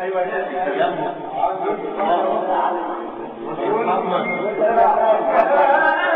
أيوه يا